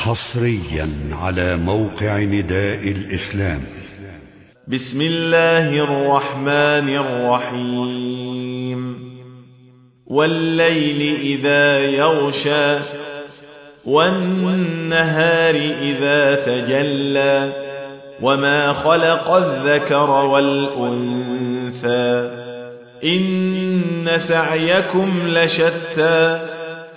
حصريا على موقع نداء الإسلام. بسم الله الرحمن الرحيم. والليل إذا يغشى والنهار إذا تجلى وما خلق الذكر والأنثى إن سعيكم لشتى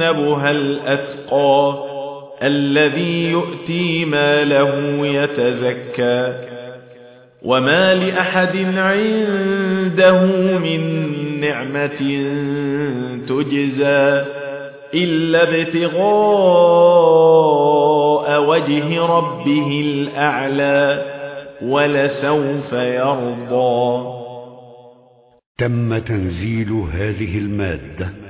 وسيجنبها الأتقى الذي يؤتي ماله يتزكى وما لأحد عنده من نعمة تجزى إلا ابتغاء وجه ربه الأعلى ولسوف يرضى تم تنزيل هذه المادة